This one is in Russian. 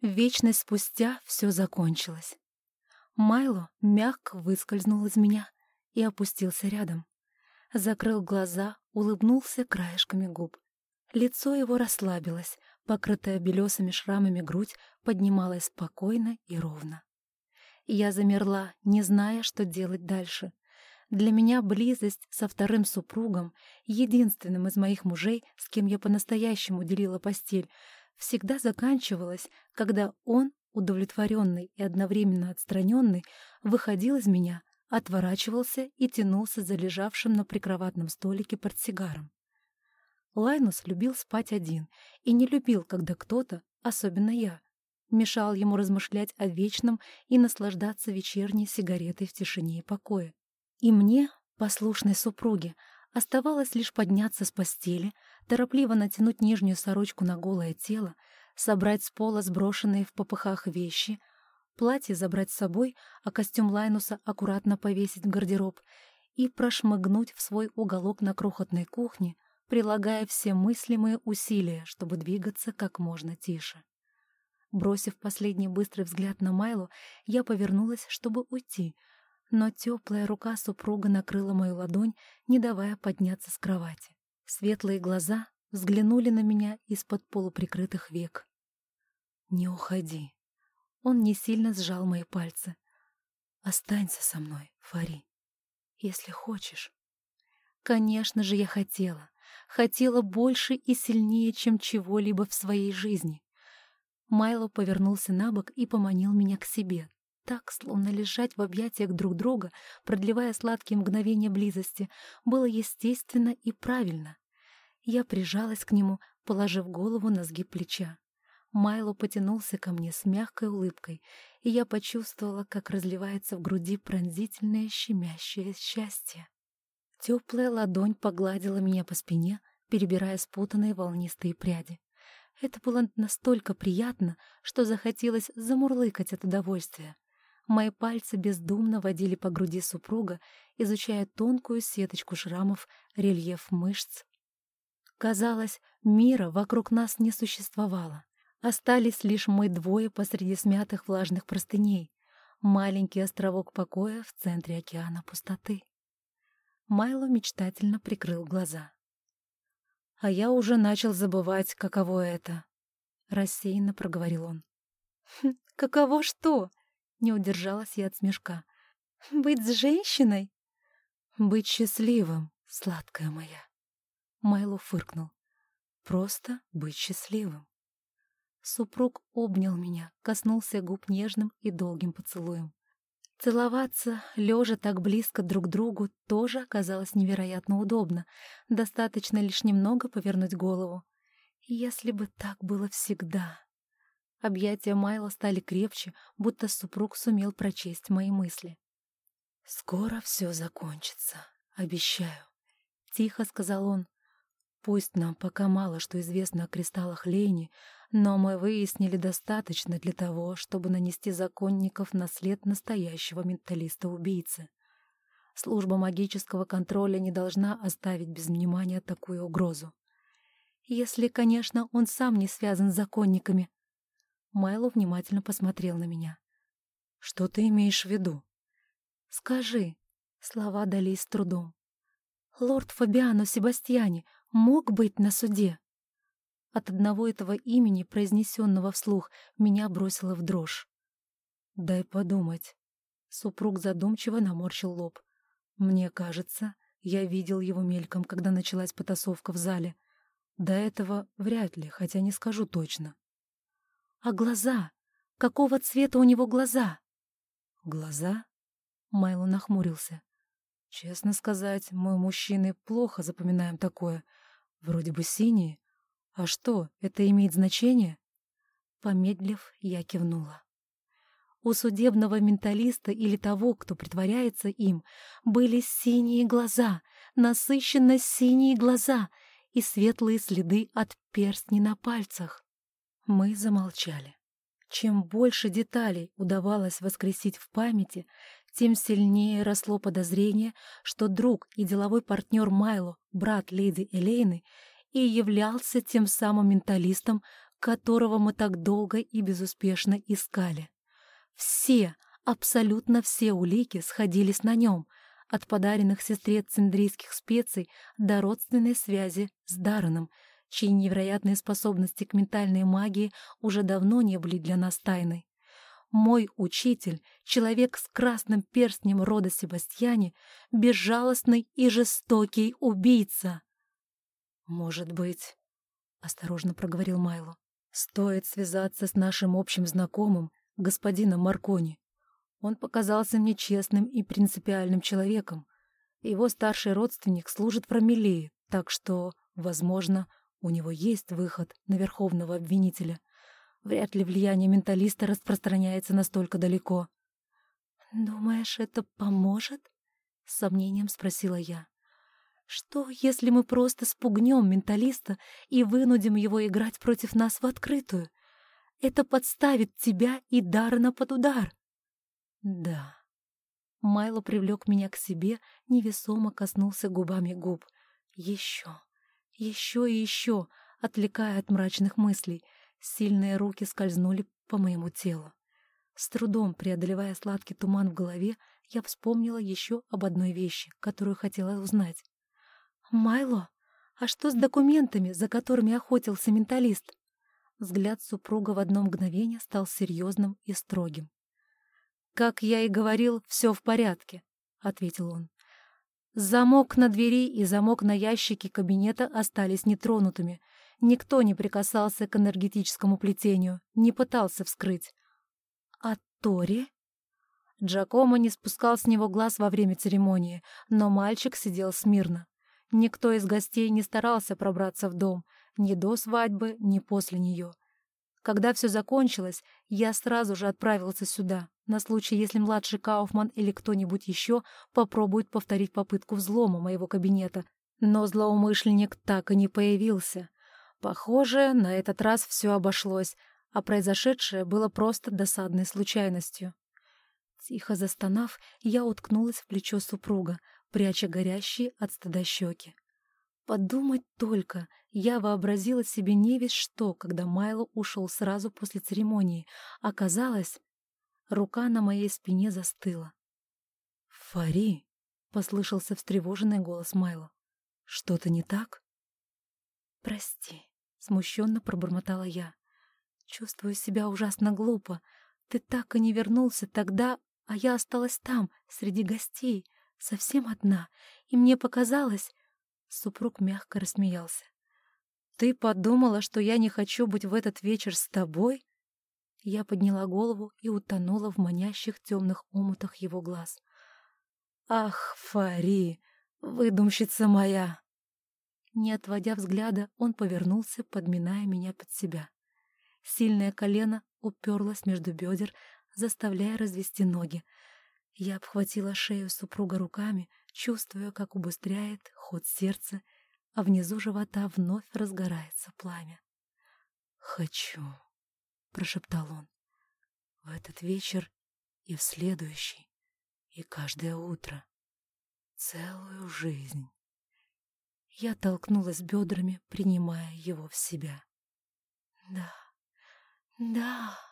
Вечность спустя все закончилось. Майло мягко выскользнул из меня и опустился рядом. Закрыл глаза, улыбнулся краешками губ. Лицо его расслабилось, покрытая белесыми шрамами грудь поднималась спокойно и ровно. Я замерла, не зная, что делать дальше. Для меня близость со вторым супругом, единственным из моих мужей, с кем я по-настоящему делила постель, всегда заканчивалась, когда он, удовлетворенный и одновременно отстраненный, выходил из меня, отворачивался и тянулся за лежавшим на прикроватном столике портсигаром. Лайнус любил спать один и не любил, когда кто-то, особенно я, мешал ему размышлять о вечном и наслаждаться вечерней сигаретой в тишине и покое. И мне, послушной супруге, оставалось лишь подняться с постели, торопливо натянуть нижнюю сорочку на голое тело, собрать с пола сброшенные в попыхах вещи, платье забрать с собой, а костюм Лайнуса аккуратно повесить в гардероб и прошмыгнуть в свой уголок на крохотной кухне, прилагая все мыслимые усилия, чтобы двигаться как можно тише. Бросив последний быстрый взгляд на Майлу, я повернулась, чтобы уйти, но теплая рука супруга накрыла мою ладонь, не давая подняться с кровати. Светлые глаза взглянули на меня из-под полуприкрытых век. «Не уходи». Он не сильно сжал мои пальцы. «Останься со мной, Фари, если хочешь». Конечно же, я хотела. Хотела больше и сильнее, чем чего-либо в своей жизни. Майло повернулся на бок и поманил меня к себе. Так, словно лежать в объятиях друг друга, продлевая сладкие мгновения близости, было естественно и правильно. Я прижалась к нему, положив голову на сгиб плеча. Майло потянулся ко мне с мягкой улыбкой, и я почувствовала, как разливается в груди пронзительное щемящее счастье. Теплая ладонь погладила меня по спине, перебирая спутанные волнистые пряди. Это было настолько приятно, что захотелось замурлыкать от удовольствия. Мои пальцы бездумно водили по груди супруга, изучая тонкую сеточку шрамов, рельеф мышц. Казалось, мира вокруг нас не существовало. Остались лишь мы двое посреди смятых влажных простыней, маленький островок покоя в центре океана пустоты. Майло мечтательно прикрыл глаза. А я уже начал забывать, каково это. Рассеянно проговорил он. «Хм, «Каково что?» — не удержалась я от смешка. «Быть с женщиной?» «Быть счастливым, сладкая моя». Майло фыркнул. «Просто быть счастливым». Супруг обнял меня, коснулся губ нежным и долгим поцелуем. Целоваться, лежа так близко друг к другу, тоже оказалось невероятно удобно. Достаточно лишь немного повернуть голову. Если бы так было всегда. Объятия Майла стали крепче, будто супруг сумел прочесть мои мысли. «Скоро все закончится, обещаю», — тихо сказал он. «Пусть нам пока мало что известно о кристаллах Лейни, но мы выяснили достаточно для того, чтобы нанести законников на след настоящего менталиста-убийцы. Служба магического контроля не должна оставить без внимания такую угрозу. Если, конечно, он сам не связан с законниками. Майло внимательно посмотрел на меня. «Что ты имеешь в виду?» «Скажи», — слова дались с трудом. «Лорд Фабиано Себастьяне мог быть на суде?» От одного этого имени, произнесенного вслух, меня бросило в дрожь. «Дай подумать». Супруг задумчиво наморщил лоб. «Мне кажется, я видел его мельком, когда началась потасовка в зале. До этого вряд ли, хотя не скажу точно». «А глаза? Какого цвета у него глаза?» «Глаза?» Майло нахмурился. «Честно сказать, мы, мужчины, плохо запоминаем такое. Вроде бы синие, «А что, это имеет значение?» Помедлив, я кивнула. У судебного менталиста или того, кто притворяется им, были синие глаза, насыщенно синие глаза и светлые следы от перстней на пальцах. Мы замолчали. Чем больше деталей удавалось воскресить в памяти, тем сильнее росло подозрение, что друг и деловой партнер Майло, брат леди Элейны, и являлся тем самым менталистом, которого мы так долго и безуспешно искали. Все, абсолютно все улики сходились на нем, от подаренных сестре циндрийских специй до родственной связи с Дарреном, чьи невероятные способности к ментальной магии уже давно не были для нас тайной. Мой учитель, человек с красным перстнем рода Себастьяне, безжалостный и жестокий убийца. «Может быть...» — осторожно проговорил Майло. «Стоит связаться с нашим общим знакомым, господином Маркони. Он показался мне честным и принципиальным человеком. Его старший родственник служит в Рамелии, так что, возможно, у него есть выход на верховного обвинителя. Вряд ли влияние менталиста распространяется настолько далеко. «Думаешь, это поможет?» — с сомнением спросила я. «Что, если мы просто спугнем менталиста и вынудим его играть против нас в открытую? Это подставит тебя и Дарна под удар». «Да». Майло привлек меня к себе, невесомо коснулся губами губ. «Еще, еще и еще», отвлекая от мрачных мыслей — Сильные руки скользнули по моему телу. С трудом преодолевая сладкий туман в голове, я вспомнила еще об одной вещи, которую хотела узнать. «Майло, а что с документами, за которыми охотился менталист?» Взгляд супруга в одно мгновение стал серьезным и строгим. «Как я и говорил, все в порядке», — ответил он. Замок на двери и замок на ящике кабинета остались нетронутыми, Никто не прикасался к энергетическому плетению, не пытался вскрыть. А Тори? Джакомо не спускал с него глаз во время церемонии, но мальчик сидел смирно. Никто из гостей не старался пробраться в дом, ни до свадьбы, ни после нее. Когда все закончилось, я сразу же отправился сюда, на случай, если младший Кауфман или кто-нибудь еще попробует повторить попытку взлома моего кабинета. Но злоумышленник так и не появился. Похоже, на этот раз все обошлось, а произошедшее было просто досадной случайностью. Тихо застонав, я уткнулась в плечо супруга, пряча горящие от стыда щеки. Подумать только, я вообразила себе не весь что, когда Майло ушел сразу после церемонии. Оказалось, рука на моей спине застыла. «Фари!» — послышался встревоженный голос Майло. «Что-то не так?» «Прости», — смущенно пробормотала я. «Чувствую себя ужасно глупо. Ты так и не вернулся тогда, а я осталась там, среди гостей, совсем одна, и мне показалось...» Супруг мягко рассмеялся. «Ты подумала, что я не хочу быть в этот вечер с тобой?» Я подняла голову и утонула в манящих темных омутах его глаз. «Ах, Фари, выдумщица моя!» Не отводя взгляда, он повернулся, подминая меня под себя. Сильное колено уперлось между бедер, заставляя развести ноги. Я обхватила шею супруга руками, чувствуя, как убыстряет ход сердца, а внизу живота вновь разгорается пламя. «Хочу», — прошептал он, — «в этот вечер и в следующий, и каждое утро, целую жизнь». Я толкнулась бедрами, принимая его в себя. «Да, да!»